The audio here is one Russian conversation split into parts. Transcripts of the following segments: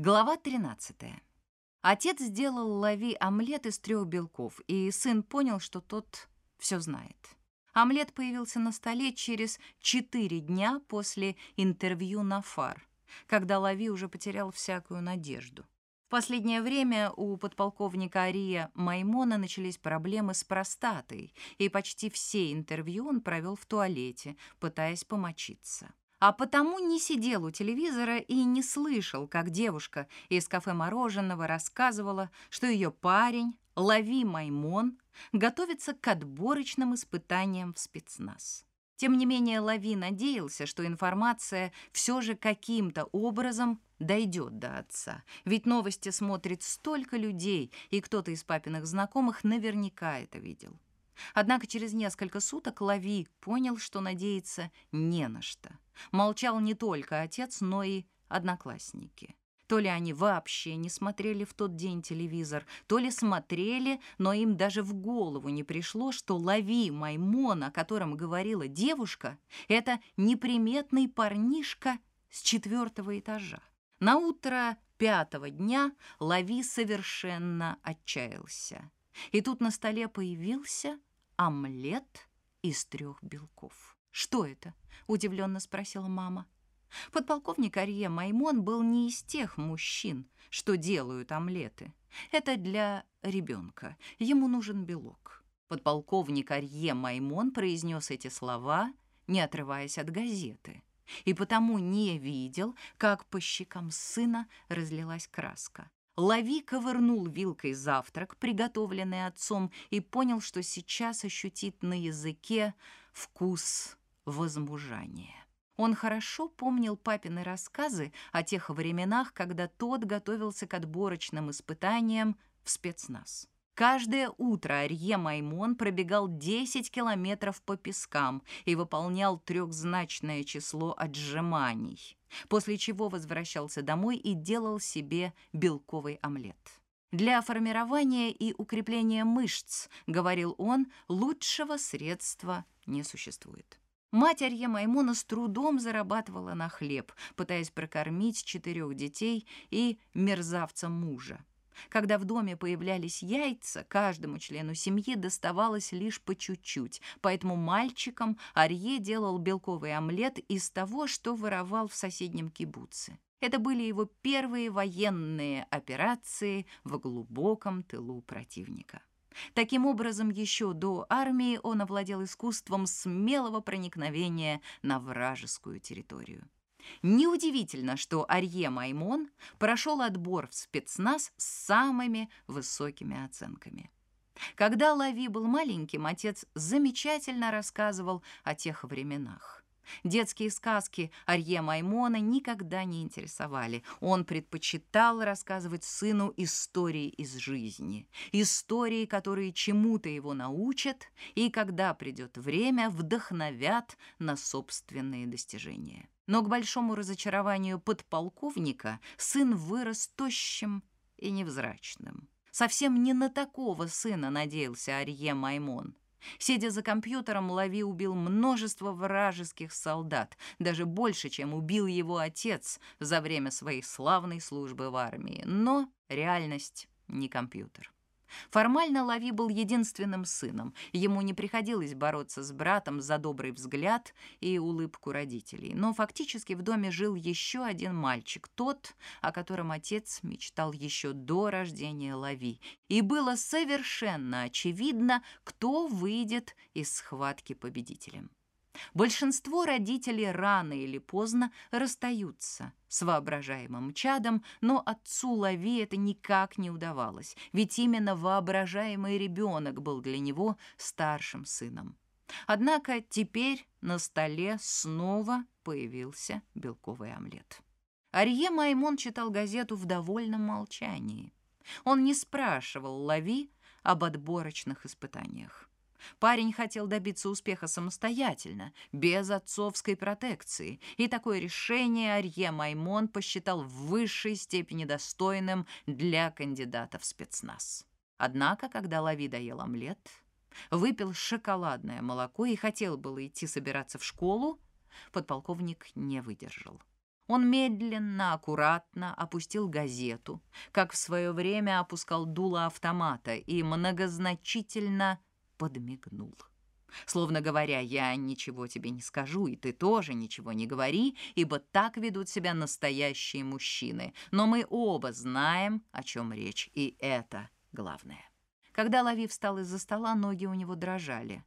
Глава 13. Отец сделал Лави омлет из трех белков, и сын понял, что тот все знает. Омлет появился на столе через четыре дня после интервью на фар, когда Лави уже потерял всякую надежду. В последнее время у подполковника Ария Маймона начались проблемы с простатой, и почти все интервью он провел в туалете, пытаясь помочиться а потому не сидел у телевизора и не слышал, как девушка из кафе мороженого рассказывала, что ее парень, Лави Маймон, готовится к отборочным испытаниям в спецназ. Тем не менее, Лави надеялся, что информация все же каким-то образом дойдет до отца. Ведь новости смотрит столько людей, и кто-то из папиных знакомых наверняка это видел. Однако через несколько суток Лави понял, что надеяться не на что. Молчал не только отец, но и одноклассники. То ли они вообще не смотрели в тот день телевизор, то ли смотрели, но им даже в голову не пришло, что «Лови Маймон», о котором говорила девушка, это неприметный парнишка с четвертого этажа. На утро пятого дня Лави совершенно отчаялся. И тут на столе появился омлет из трех белков. «Что это?» — удивленно спросила мама. Подполковник Арье Маймон был не из тех мужчин, что делают омлеты. Это для ребенка. Ему нужен белок. Подполковник Арье Маймон произнес эти слова, не отрываясь от газеты, и потому не видел, как по щекам сына разлилась краска. Лави ковырнул вилкой завтрак, приготовленный отцом, и понял, что сейчас ощутит на языке вкус возмужания. Он хорошо помнил папины рассказы о тех временах, когда тот готовился к отборочным испытаниям в спецназ. Каждое утро Арье Маймон пробегал 10 километров по пескам и выполнял трехзначное число отжиманий, после чего возвращался домой и делал себе белковый омлет. Для формирования и укрепления мышц, говорил он, лучшего средства не существует. Мать Арье с трудом зарабатывала на хлеб, пытаясь прокормить четырех детей и мерзавца мужа. Когда в доме появлялись яйца, каждому члену семьи доставалось лишь по чуть-чуть, поэтому мальчикам Арье делал белковый омлет из того, что воровал в соседнем кибуце. Это были его первые военные операции в глубоком тылу противника. Таким образом, еще до армии он овладел искусством смелого проникновения на вражескую территорию. Неудивительно, что Арье Маймон прошел отбор в спецназ с самыми высокими оценками. Когда Лави был маленьким, отец замечательно рассказывал о тех временах. Детские сказки Арье Маймона никогда не интересовали. Он предпочитал рассказывать сыну истории из жизни, истории, которые чему-то его научат и, когда придет время, вдохновят на собственные достижения. Но к большому разочарованию подполковника сын вырос тощим и невзрачным. Совсем не на такого сына надеялся Арье Маймон. Сидя за компьютером, Лави убил множество вражеских солдат, даже больше, чем убил его отец за время своей славной службы в армии. Но реальность не компьютер. Формально Лави был единственным сыном. Ему не приходилось бороться с братом за добрый взгляд и улыбку родителей. Но фактически в доме жил еще один мальчик, тот, о котором отец мечтал еще до рождения Лави. И было совершенно очевидно, кто выйдет из схватки победителем. Большинство родителей рано или поздно расстаются с воображаемым чадом, но отцу Лави это никак не удавалось, ведь именно воображаемый ребенок был для него старшим сыном. Однако теперь на столе снова появился белковый омлет. Арье Маймон читал газету в довольном молчании. Он не спрашивал Лави об отборочных испытаниях. Парень хотел добиться успеха самостоятельно, без отцовской протекции, и такое решение Арье Маймон посчитал в высшей степени достойным для кандидата в спецназ. Однако, когда Лави доел омлет, выпил шоколадное молоко и хотел было идти собираться в школу, подполковник не выдержал. Он медленно, аккуратно опустил газету, как в свое время опускал дуло автомата и многозначительно подмигнул. Словно говоря, я ничего тебе не скажу, и ты тоже ничего не говори, ибо так ведут себя настоящие мужчины. Но мы оба знаем, о чем речь, и это главное. Когда Лави встал из-за стола, ноги у него дрожали.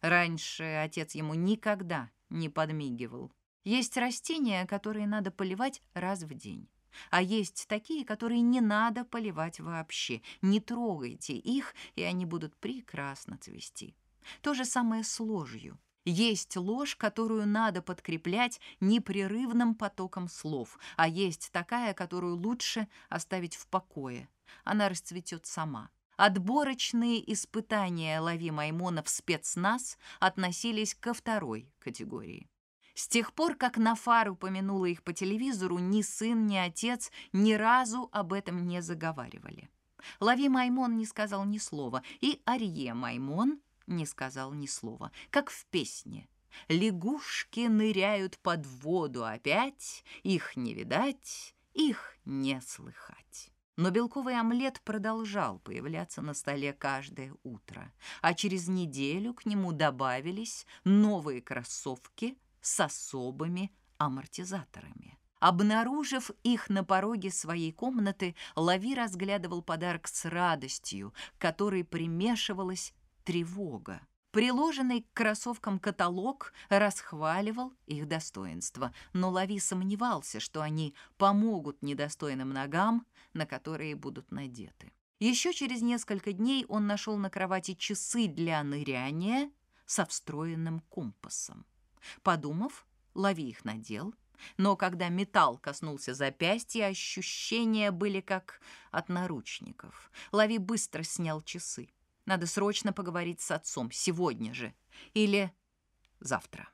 Раньше отец ему никогда не подмигивал. Есть растения, которые надо поливать раз в день. А есть такие, которые не надо поливать вообще. Не трогайте их, и они будут прекрасно цвести. То же самое с ложью. Есть ложь, которую надо подкреплять непрерывным потоком слов, а есть такая, которую лучше оставить в покое. Она расцветет сама. Отборочные испытания Лави Маймона в спецназ относились ко второй категории. С тех пор, как Нафар упомянула их по телевизору, ни сын, ни отец ни разу об этом не заговаривали. Лави Маймон не сказал ни слова, и Арье Маймон не сказал ни слова, как в песне. Лягушки ныряют под воду опять, их не видать, их не слыхать. Но белковый омлет продолжал появляться на столе каждое утро, а через неделю к нему добавились новые кроссовки с особыми амортизаторами. Обнаружив их на пороге своей комнаты, Лави разглядывал подарок с радостью, которой примешивалась тревога. Приложенный к кроссовкам каталог расхваливал их достоинства, но Лави сомневался, что они помогут недостойным ногам, на которые будут надеты. Еще через несколько дней он нашел на кровати часы для ныряния со встроенным компасом. Подумав, Лави их надел, но когда металл коснулся запястья, ощущения были как от наручников. Лави быстро снял часы. Надо срочно поговорить с отцом, сегодня же или завтра.